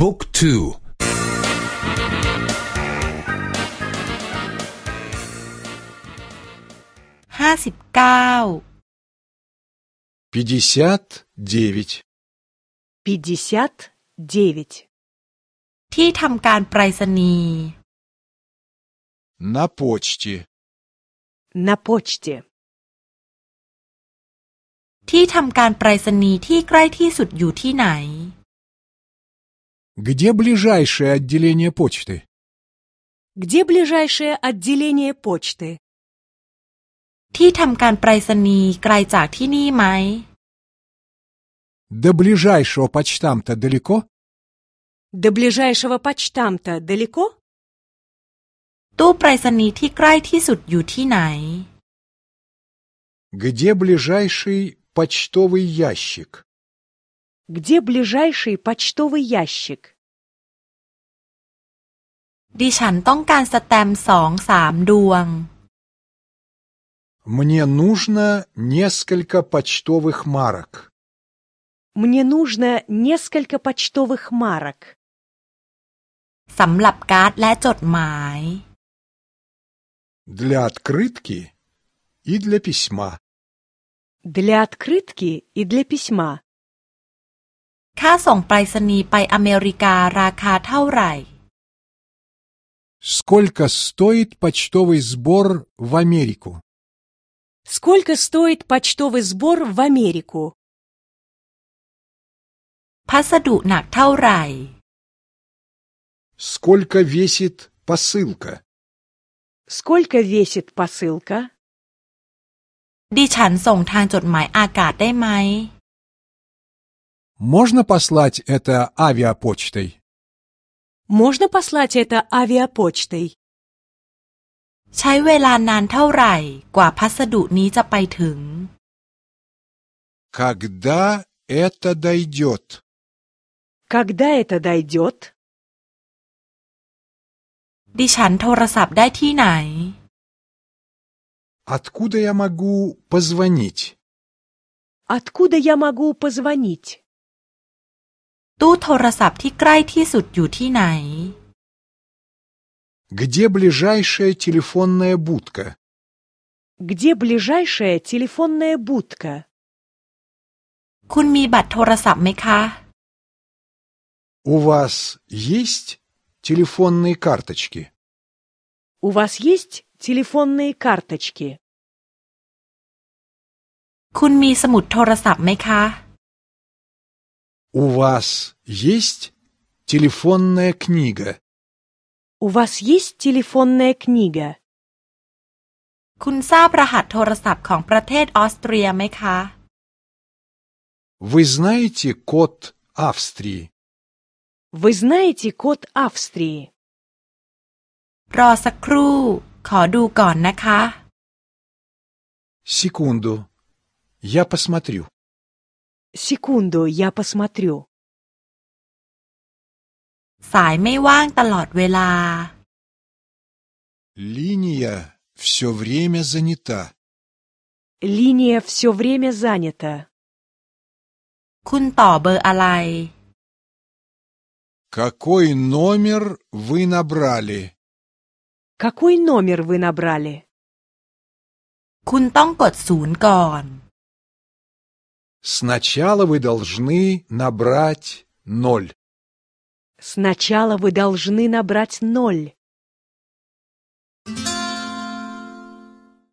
บุ๊กทู ห้าสิบเก้า пятьдесят девять, пятьдесят девять, ที่ทำการไปรษณีย์ на почте, на почте, ที่ทำการไปรษณีย์ที่ใกล้ที่สุดอยู่ที่ไหน где ближайшее отделение почты? где ближайшее отделение почты, ที่ทำการไปรษณีย์ไกลจากที่นี่ไหม До ближайшего почтамта далеко? до ближайшего почтамта далеко, ตู้ไปรษณีย์ที่ใกล้ที่สุดอยู่ที่ไหน Где ближайший почтовый ящик? где ближайший почтовый ящик, ดิฉันต้องการสแตมป์สองสามดวง Мне нужно несколько почтовых марок. мне нужно несколько почтовых марок, สำหรับการ์ดและจดหมาย Для открытки и для письма. для открытки и для письма, ค่าส่งไปรษณีย์ไปอเมริการาคาเท่าไหร่ Сколько стоит почтовый сбор в Америку? сколько стоит почтовый сбор в Америку, พัสดุหนักเท่าไหร่ Сколько весит посылка? сколько весит посылка, ดิฉันส่งทางจดหมายอากาศได้ไหม Можно послать это авиапочтой? можно послать это авиапочтой, ใช้เวลานานเท่าไหร่ กว่าพัสดุนี้จะไปถึง Когда это дойдет? когда это дойдет, ดิฉันโทรศัพท์ได้ที่ไหน Откуда я могу позвонить? откуда я могу позвонить, ตู้โทรศัพท์ที่ใกล้ที่สุดอยู่ที่ไหน Где ближайшая телефонная будка? где ближайшая телефонная будка, คุณมีบัตรโทรศัพท์ไหมคะ У вас есть телефонные карточки? у вас есть телефонные карточки, คุณมีสมุดโทรศัพท์ไหมคะ У вас есть телефонная книга? у вас есть телефонная книга, คุณทราบรหัสโทรศัพท์ของประเทศออสเตรียไหมคะ Вы знаете код Австрии? вы знаете код Австрии, รอสักครู่ ขอดูก่อนนะคะ Секунду. Я посмотрю. секунду, я посмотрю, สายไม่ว่างตลอดเวลา Линия все время занята. линия все время занята, คุณต่อเบอร์อะไร Какой номер вы набрали? какой номер вы набрали, คุณต้องกดศูนย์ก่อน Сначала вы должны набрать ноль. сначала вы должны набрать ноль,